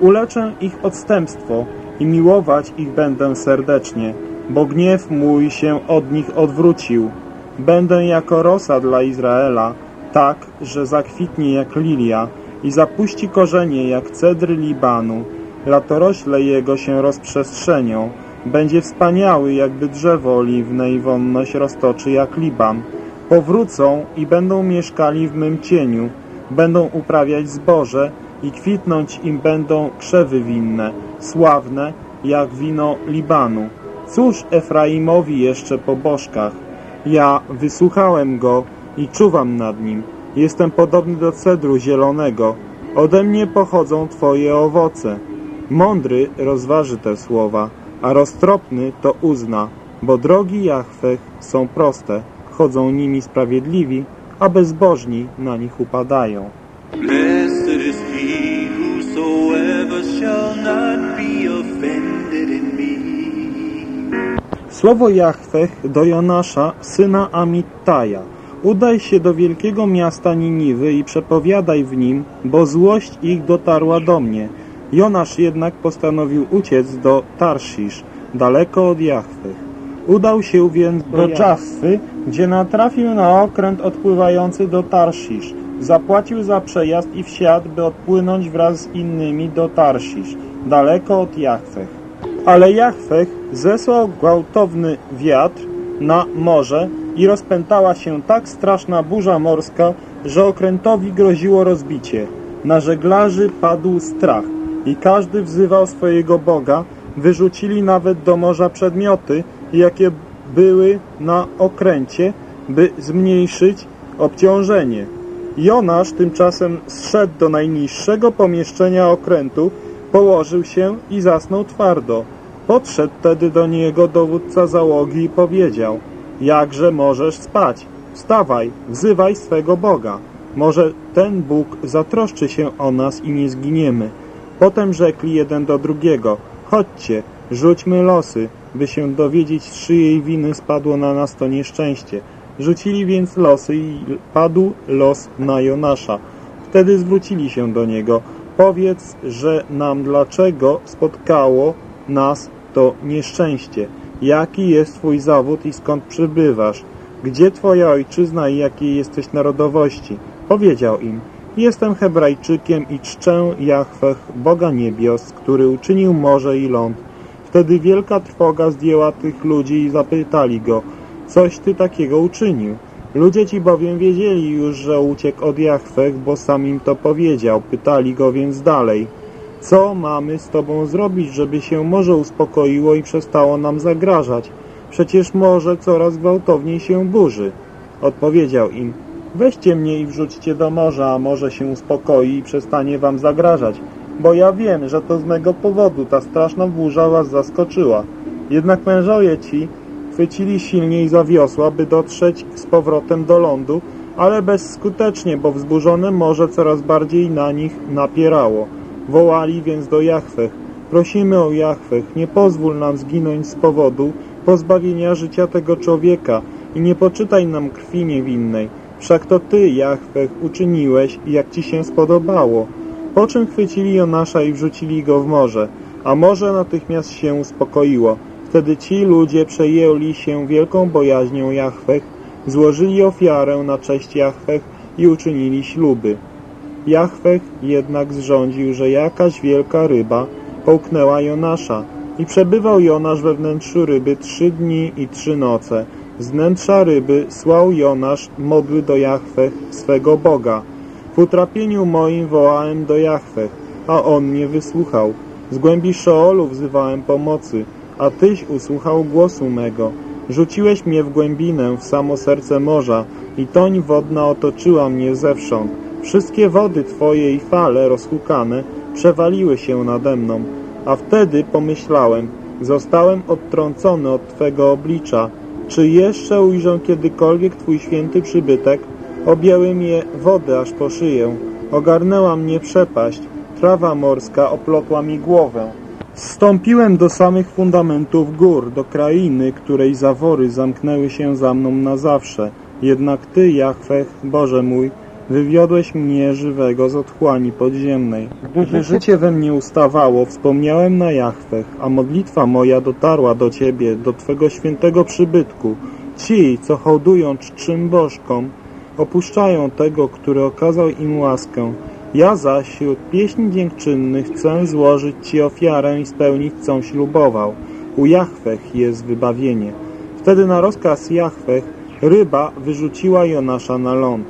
Uleczę ich odstępstwo i miłować ich będę serdecznie, bo gniew mój się od nich odwrócił. Będę jako rosa dla Izraela, tak, że zakwitnie jak lilia i zapuści korzenie jak cedry Libanu. Latorośle jego się rozprzestrzenią. Będzie wspaniały jakby drzewo oliwne i wonność roztoczy jak Liban. Powrócą i będą mieszkali w mym cieniu. Będą uprawiać zboże i kwitnąć im będą krzewy winne, sławne jak wino Libanu. Cóż Efraimowi jeszcze po bożkach? Ja wysłuchałem go i czuwam nad nim. Jestem podobny do cedru zielonego. Ode mnie pochodzą Twoje owoce. Mądry rozważy te słowa, a roztropny to uzna, bo drogi Jachwech są proste, chodzą nimi sprawiedliwi, a bezbożni na nich upadają. Słowo Jachwech do Jonasza, syna Amittaja. Udaj się do wielkiego miasta Niniwy i przepowiadaj w nim, bo złość ich dotarła do mnie. Jonasz jednak postanowił uciec do Tarszisz, daleko od Jachwech. Udał się więc do Jaffy, gdzie natrafił na okręt odpływający do Tarszisz. Zapłacił za przejazd i wsiadł, by odpłynąć wraz z innymi do Tarszisz, daleko od Jachwech. Ale Jachwech zesłał gwałtowny wiatr na morze i rozpętała się tak straszna burza morska, że okrętowi groziło rozbicie. Na żeglarzy padł strach i każdy wzywał swojego Boga, wyrzucili nawet do morza przedmioty, jakie były na okręcie, by zmniejszyć obciążenie. Jonasz tymczasem zszedł do najniższego pomieszczenia okrętu, położył się i zasnął twardo. Podszedł tedy do niego dowódca załogi i powiedział Jakże możesz spać? Wstawaj, wzywaj swego Boga. Może ten Bóg zatroszczy się o nas i nie zginiemy. Potem rzekli jeden do drugiego Chodźcie, rzućmy losy, by się dowiedzieć, z czyjej winy spadło na nas to nieszczęście. Rzucili więc losy i padł los na Jonasza. Wtedy zwrócili się do niego. Powiedz, że nam dlaczego spotkało nas to nieszczęście. Jaki jest Twój zawód i skąd przybywasz? Gdzie Twoja ojczyzna i jakiej jesteś narodowości? Powiedział im, jestem Hebrajczykiem i czczę Jachwech, Boga niebios, który uczynił morze i ląd. Wtedy wielka trwoga zdjęła tych ludzi i zapytali go, coś Ty takiego uczynił? Ludzie ci bowiem wiedzieli już, że uciekł od Jachwech, bo sam im to powiedział. Pytali go więc dalej, co mamy z Tobą zrobić, żeby się morze uspokoiło i przestało nam zagrażać? Przecież morze coraz gwałtowniej się burzy. Odpowiedział im, Weźcie mnie i wrzućcie do morza, a morze się uspokoi i przestanie wam zagrażać, bo ja wiem, że to z mego powodu ta straszna burza was zaskoczyła. Jednak mężowie ci chwycili silniej za wiosła, by dotrzeć z powrotem do lądu, ale bezskutecznie, bo wzburzone morze coraz bardziej na nich napierało. Wołali więc do Jachwech, prosimy o Jachwech, nie pozwól nam zginąć z powodu pozbawienia życia tego człowieka i nie poczytaj nam krwi niewinnej. Wszak to Ty, Jachwech, uczyniłeś, jak Ci się spodobało. Po czym chwycili Jonasza i wrzucili go w morze, a morze natychmiast się uspokoiło. Wtedy ci ludzie przejęli się wielką bojaźnią Jachwech, złożyli ofiarę na cześć Jachwech i uczynili śluby. Jachwech jednak zrządził, że jakaś wielka ryba połknęła Jonasza i przebywał Jonasz we wnętrzu ryby trzy dni i trzy noce. Z wnętrza ryby słał Jonasz modły do Jachwech, swego Boga. W utrapieniu moim wołałem do Jachwech, a on mnie wysłuchał. Z głębi Szeolu wzywałem pomocy, a Tyś usłuchał głosu mego. Rzuciłeś mnie w głębinę, w samo serce morza i toń wodna otoczyła mnie zewsząd. Wszystkie wody Twoje i fale rozhukane przewaliły się nade mną. A wtedy pomyślałem, zostałem odtrącony od Twego oblicza. Czy jeszcze ujrzę kiedykolwiek Twój święty przybytek? Objęły mnie wody aż po szyję. Ogarnęła mnie przepaść. Trawa morska oplotła mi głowę. Zstąpiłem do samych fundamentów gór, do krainy, której zawory zamknęły się za mną na zawsze. Jednak Ty, Jachwech, Boże mój, wywiodłeś mnie żywego z otchłani podziemnej. Gdy życie we mnie ustawało, wspomniałem na Jachwech, a modlitwa moja dotarła do Ciebie, do Twego świętego przybytku. Ci, co hołdują czczym bożkom, opuszczają tego, który okazał im łaskę. Ja zaś wśród pieśni dziękczynnych chcę złożyć Ci ofiarę i spełnić, co ślubował. U Jachwech jest wybawienie. Wtedy na rozkaz Jachwech ryba wyrzuciła Jonasza na ląd.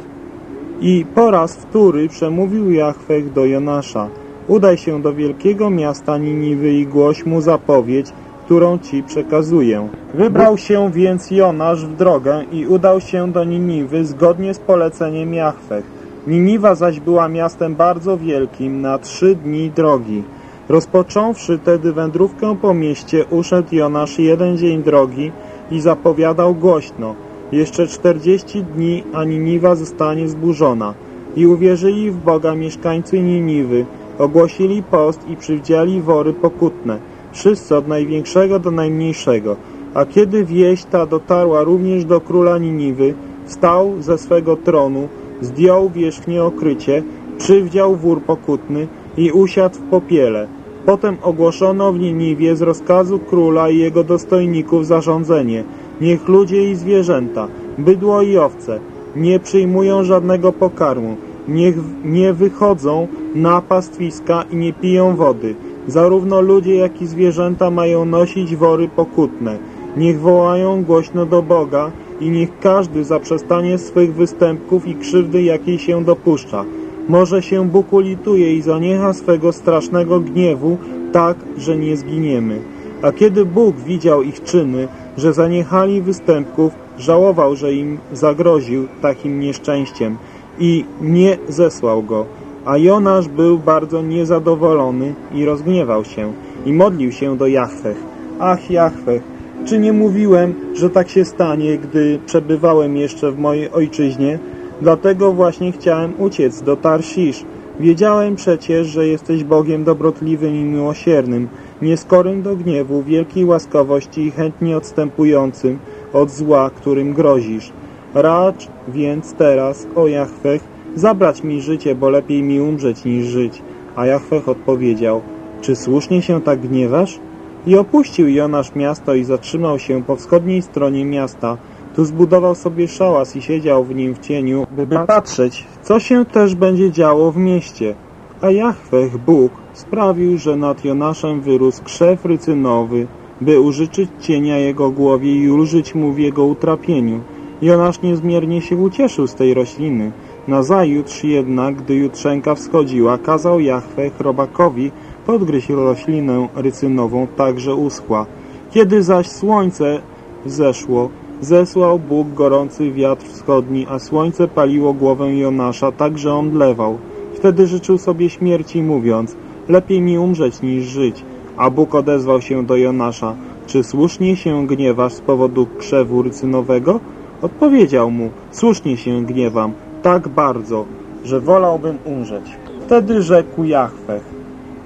I po raz wtóry przemówił Jachwech do Jonasza. Udaj się do wielkiego miasta Niniwy i głoś mu zapowiedź, którą Ci przekazuję. Wybrał się więc Jonasz w drogę i udał się do Niniwy zgodnie z poleceniem Jachwech. Niniwa zaś była miastem bardzo wielkim na trzy dni drogi. Rozpocząwszy tedy wędrówkę po mieście, uszedł Jonasz jeden dzień drogi i zapowiadał głośno. Jeszcze czterdzieści dni, a Niniwa zostanie zburzona. I uwierzyli w Boga mieszkańcy Niniwy, ogłosili post i przywdziali wory pokutne, wszyscy od największego do najmniejszego. A kiedy wieść ta dotarła również do króla Niniwy, wstał ze swego tronu, zdjął wierzchnie okrycie, przywdział wór pokutny i usiadł w popiele. Potem ogłoszono w Niniwie z rozkazu króla i jego dostojników zarządzenie. Niech ludzie i zwierzęta, bydło i owce, nie przyjmują żadnego pokarmu, niech nie wychodzą na pastwiska i nie piją wody. Zarówno ludzie, jak i zwierzęta mają nosić wory pokutne. Niech wołają głośno do Boga i niech każdy zaprzestanie swych występków i krzywdy, jakiej się dopuszcza. Może się Bóg ulituje i zaniecha swego strasznego gniewu, tak, że nie zginiemy. A kiedy Bóg widział ich czyny, że zaniechali występków, żałował, że im zagroził takim nieszczęściem i nie zesłał go. A Jonasz był bardzo niezadowolony i rozgniewał się i modlił się do Jachwech. Ach, Jachwech, czy nie mówiłem, że tak się stanie, gdy przebywałem jeszcze w mojej ojczyźnie? Dlatego właśnie chciałem uciec do Tarsisz. Wiedziałem przecież, że jesteś Bogiem dobrotliwym i miłosiernym, nieskorym do gniewu, wielkiej łaskawości i chętnie odstępującym od zła, którym grozisz. Racz więc teraz, o Jachwech, zabrać mi życie, bo lepiej mi umrzeć niż żyć. A Jachwech odpowiedział, czy słusznie się tak gniewasz? I opuścił Jonasz miasto i zatrzymał się po wschodniej stronie miasta. Tu zbudował sobie szałas i siedział w nim w cieniu, by patrzeć, co się też będzie działo w mieście. A Jachwech, Bóg, sprawił, że nad Jonaszem wyrósł krzew rycynowy, by użyczyć cienia jego głowie i ulżyć mu w jego utrapieniu. Jonasz niezmiernie się ucieszył z tej rośliny. Nazajutrz jednak, gdy jutrzenka wschodziła, kazał Jachwech robakowi podgryźć roślinę rycynową, tak że uschła. Kiedy zaś słońce zeszło, Zesłał Bóg gorący wiatr wschodni, a słońce paliło głowę Jonasza, tak że on lewał. Wtedy życzył sobie śmierci, mówiąc, lepiej mi umrzeć niż żyć. A Bóg odezwał się do Jonasza, czy słusznie się gniewasz z powodu krzewu rycynowego? Odpowiedział mu, słusznie się gniewam, tak bardzo, że wolałbym umrzeć. Wtedy rzekł Jachwech,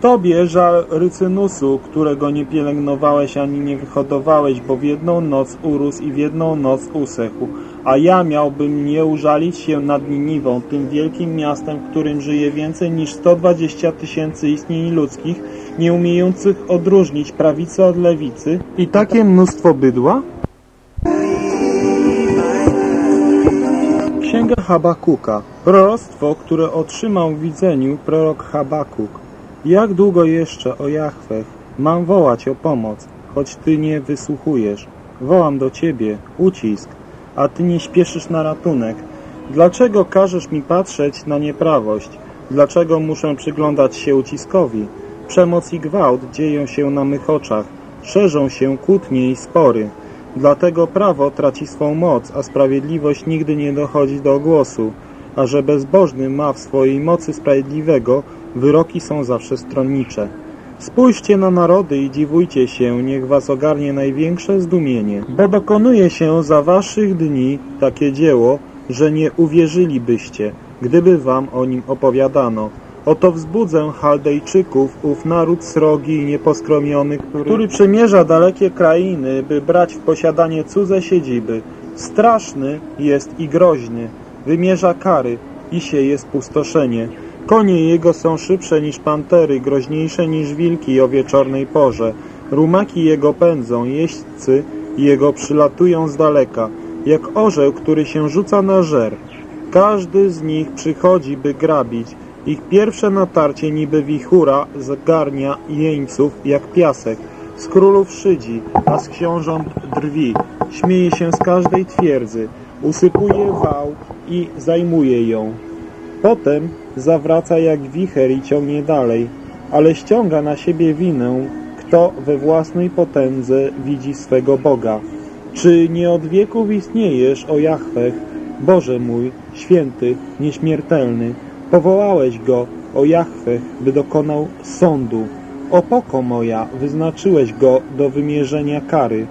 Tobie żal rycynusu, którego nie pielęgnowałeś ani nie wyhodowałeś, bo w jedną noc urósł i w jedną noc usechł. A ja miałbym nie użalić się nad Niniwą, tym wielkim miastem, w którym żyje więcej niż 120 tysięcy istnień ludzkich, nie umiejących odróżnić prawicy od lewicy i takie mnóstwo bydła? Księga Habakuka, proroctwo, które otrzymał w widzeniu prorok Habakuk. Jak długo jeszcze, o Jachwech, mam wołać o pomoc, choć Ty nie wysłuchujesz? Wołam do Ciebie, ucisk, a Ty nie śpieszysz na ratunek. Dlaczego każesz mi patrzeć na nieprawość? Dlaczego muszę przyglądać się uciskowi? Przemoc i gwałt dzieją się na mych oczach, szerzą się kłótnie i spory. Dlatego prawo traci swą moc, a sprawiedliwość nigdy nie dochodzi do głosu. A że bezbożny ma w swojej mocy sprawiedliwego, wyroki są zawsze stronnicze. Spójrzcie na narody i dziwujcie się, niech was ogarnie największe zdumienie. Bo dokonuje się za waszych dni takie dzieło, że nie uwierzylibyście, gdyby wam o nim opowiadano. Oto wzbudzę Chaldejczyków, ów naród srogi i nieposkromiony, który, który przemierza dalekie krainy, by brać w posiadanie cudze siedziby. Straszny jest i groźny, wymierza kary i sieje spustoszenie. Konie jego są szybsze niż pantery, groźniejsze niż wilki o wieczornej porze. Rumaki jego pędzą, jeźdźcy jego przylatują z daleka, jak orzeł, który się rzuca na żer. Każdy z nich przychodzi, by grabić. Ich pierwsze natarcie niby wichura zgarnia jeńców jak piasek. Z królów szydzi, a z książąt drwi. Śmieje się z każdej twierdzy. Usypuje wał i zajmuje ją. Potem zawraca jak wicher i ciągnie dalej, ale ściąga na siebie winę, kto we własnej potędze widzi swego Boga. Czy nie od wieków istniejesz, o Jachwech, Boże mój, święty, nieśmiertelny? Powołałeś Go, o Jachwech, by dokonał sądu. Opoko moja, wyznaczyłeś Go do wymierzenia kary.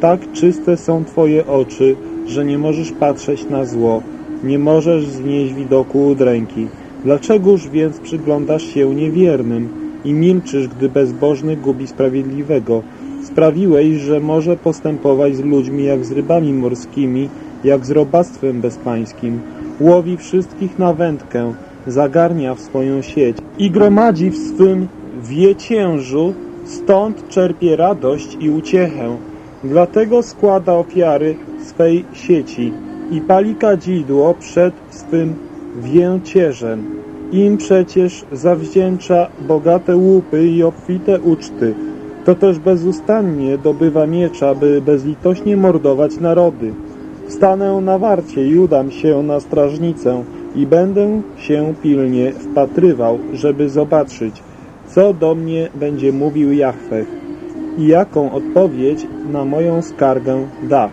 Tak czyste są Twoje oczy, że nie możesz patrzeć na zło, nie możesz znieść widoku udręki. Dlaczegoż więc przyglądasz się niewiernym i milczysz, gdy bezbożny gubi sprawiedliwego? Sprawiłeś, że może postępować z ludźmi jak z rybami morskimi, jak z robactwem bezpańskim. Łowi wszystkich na wędkę, zagarnia w swoją sieć i gromadzi w swym wieciężu, stąd czerpie radość i uciechę. Dlatego składa ofiary swej sieci i pali kadzidło przed swym więcierzem. Im przecież zawdzięcza bogate łupy i obfite uczty. To też bezustannie dobywa miecza, by bezlitośnie mordować narody. Stanę na warcie i udam się na strażnicę i będę się pilnie wpatrywał, żeby zobaczyć, co do mnie będzie mówił Jahweh i jaką odpowiedź na moją skargę da.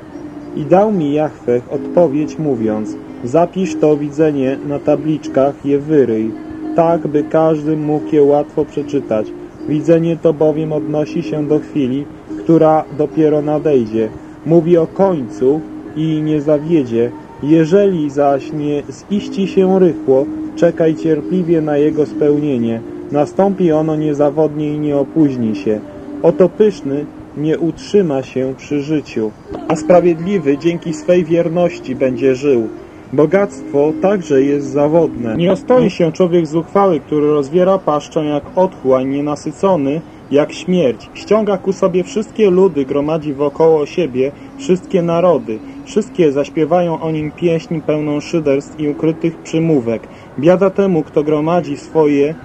I dał mi Jahweh odpowiedź mówiąc, zapisz to widzenie na tabliczkach, je wyryj, tak by każdy mógł je łatwo przeczytać. Widzenie to bowiem odnosi się do chwili, która dopiero nadejdzie. Mówi o końcu i nie zawiedzie. Jeżeli zaś nie ziści się rychło, czekaj cierpliwie na jego spełnienie. Nastąpi ono niezawodnie i nie opóźni się. Oto pyszny nie utrzyma się przy życiu, a sprawiedliwy dzięki swej wierności będzie żył. Bogactwo także jest zawodne. Nie ostoi się człowiek zuchwały, który rozwiera paszczę jak otchłań, nienasycony jak śmierć. Ściąga ku sobie wszystkie ludy, gromadzi wokoło siebie wszystkie narody. Wszystkie zaśpiewają o nim pieśń pełną szyderstw i ukrytych przymówek. Biada temu, kto gromadzi swoje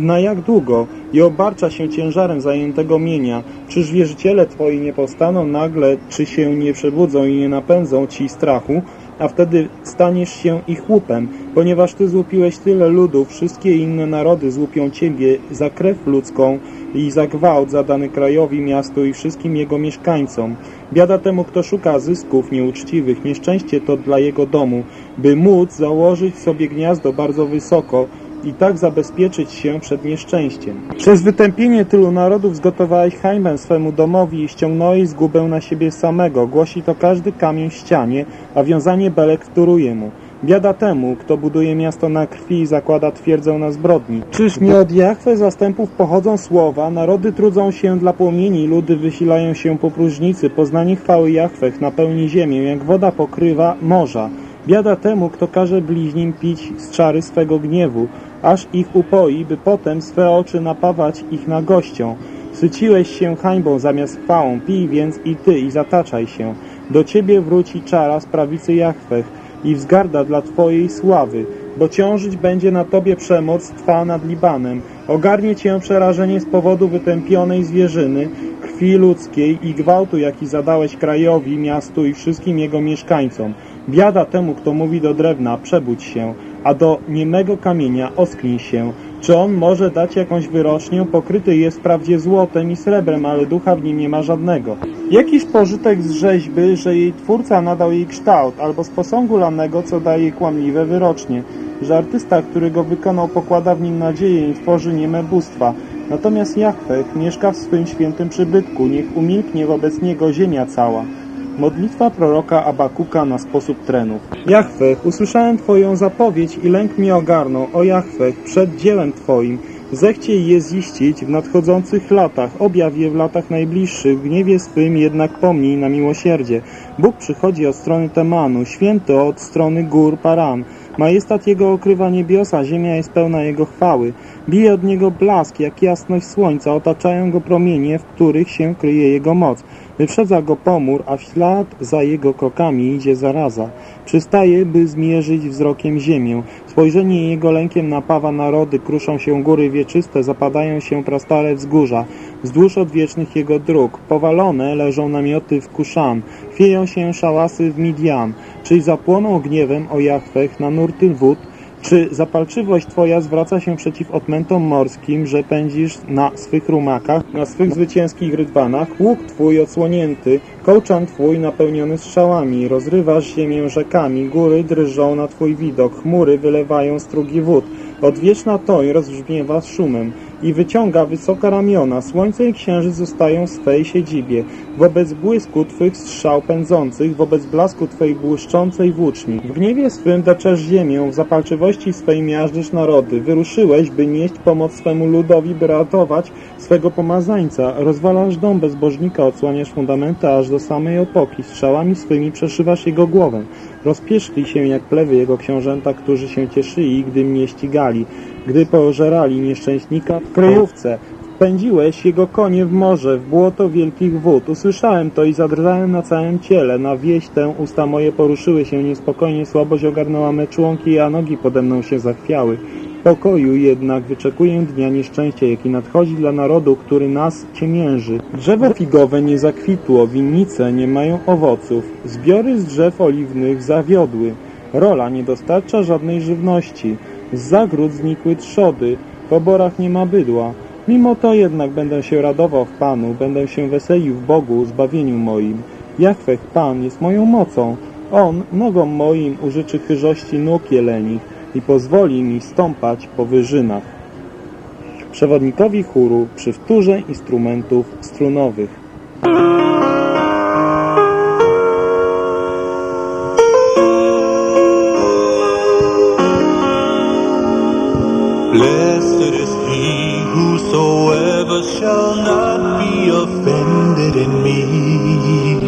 na jak długo i obarcza się ciężarem zajętego mienia. Czyż wierzyciele Twoi nie powstaną nagle, czy się nie przebudzą i nie napędzą Ci strachu? A wtedy staniesz się ich łupem, ponieważ Ty złupiłeś tyle ludów, wszystkie inne narody złupią Ciebie za krew ludzką i za gwałt zadany krajowi, miastu i wszystkim jego mieszkańcom. Biada temu, kto szuka zysków nieuczciwych, nieszczęście to dla jego domu, by móc założyć sobie gniazdo bardzo wysoko, i tak zabezpieczyć się przed nieszczęściem. Przez wytępienie tylu narodów zgotowałeś hańbę swemu domowi i ściągnąłeś zgubę na siebie samego. Głosi to każdy kamień ścianie, a wiązanie belek wtóruje mu. Biada temu, kto buduje miasto na krwi i zakłada twierdzę na zbrodni. Czyż nie od Jachwę zastępów pochodzą słowa, narody trudzą się dla płomieni, ludy wysilają się po próżnicy, poznanie chwały Jachwech napełni ziemię, jak woda pokrywa morza. Biada temu, kto każe bliźnim pić z czary swego gniewu, aż ich upoi, by potem swe oczy napawać ich na gością. Syciłeś się hańbą zamiast chwałą, pij więc i ty i zataczaj się. Do ciebie wróci czara z prawicy Jachwech i wzgarda dla twojej sławy, bo ciążyć będzie na tobie przemoc twa nad Libanem. Ogarnie cię przerażenie z powodu wytępionej zwierzyny, krwi ludzkiej i gwałtu, jaki zadałeś krajowi, miastu i wszystkim jego mieszkańcom. Biada temu, kto mówi do drewna, przebudź się, a do niemego kamienia osknij się. Czy on może dać jakąś wyrocznię? Pokryty jest wprawdzie złotem i srebrem, ale ducha w nim nie ma żadnego. Jakiż pożytek z rzeźby, że jej twórca nadał jej kształt, albo z posągu lanego, co daje kłamliwe wyrocznie, że artysta, który go wykonał, pokłada w nim nadzieję i tworzy nieme bóstwa. Natomiast Jachwech mieszka w swym świętym przybytku, niech umilknie wobec niego ziemia cała. Modlitwa proroka Abakuka na sposób trenów. Jachwech, usłyszałem Twoją zapowiedź i lęk mnie ogarnął. O Jachwech, przed dziełem Twoim. Zechciej je ziścić w nadchodzących latach, objaw je w latach najbliższych, w gniewie swym jednak pomnij na miłosierdzie. Bóg przychodzi od strony Temanu, święty od strony gór Paran. Majestat Jego okrywa niebiosa, ziemia jest pełna Jego chwały. Bije od Niego blask, jak jasność słońca, otaczają Go promienie, w których się kryje Jego moc. Wyprzedza Go pomór, a w ślad za Jego krokami idzie zaraza. Przystaje, by zmierzyć wzrokiem ziemię. Spojrzenie Jego lękiem napawa narody, kruszą się góry wieczyste, zapadają się prastare wzgórza. Wzdłuż odwiecznych Jego dróg, powalone leżą namioty w Kuszan, chwieją się szałasy w Midian. Czyś zapłoną gniewem o Jachwech na nurty wód, czy zapalczywość Twoja zwraca się przeciw odmętom morskim, że pędzisz na swych rumakach, na swych zwycięskich rydwanach? Łuk Twój odsłonięty, kołczan Twój napełniony strzałami, rozrywasz ziemię rzekami, góry drżą na Twój widok, chmury wylewają strugi wód, odwieczna toń rozbrzmiewa szumem i wyciąga wysoka ramiona. Słońce i księżyc zostają w swej siedzibie. Wobec błysku Twych strzał pędzących, wobec blasku Twojej błyszczącej włóczni. W gniewie swym deczesz ziemię, w zapalczywości swej miażdżysz narody. Wyruszyłeś, by nieść pomoc swemu ludowi, by ratować swego pomazańca. Rozwalasz dom bezbożnika, odsłaniasz fundamenty aż do samej opoki. Strzałami swymi przeszywasz jego głowę. Rozpieszli się jak plewy jego książęta, którzy się cieszyli, gdy mnie ścigali, gdy pożerali nieszczęśnika w kryjówce. Wpędziłeś jego konie w morze, w błoto wielkich wód. Usłyszałem to i zadrżałem na całym ciele. Na wieść tę usta moje poruszyły się niespokojnie, słabość ogarnęła me członki, a nogi pode mną się zachwiały. Pokoju jednak wyczekuję dnia nieszczęścia, jaki nadchodzi dla narodu, który nas ciemięży. Drzewo figowe nie zakwitło, winnice nie mają owoców, zbiory z drzew oliwnych zawiodły. Rola nie dostarcza żadnej żywności. Z zagród znikły trzody, w oborach nie ma bydła. Mimo to jednak będę się radował w Panu, będę się weselił w Bogu, zbawieniu moim. Jachwech Pan jest moją mocą. On nogom moim użyczy chyżości nóg jelenich i pozwoli mi stąpać po wyżynach. Przewodnikowi chóru przy wtórze instrumentów strunowych.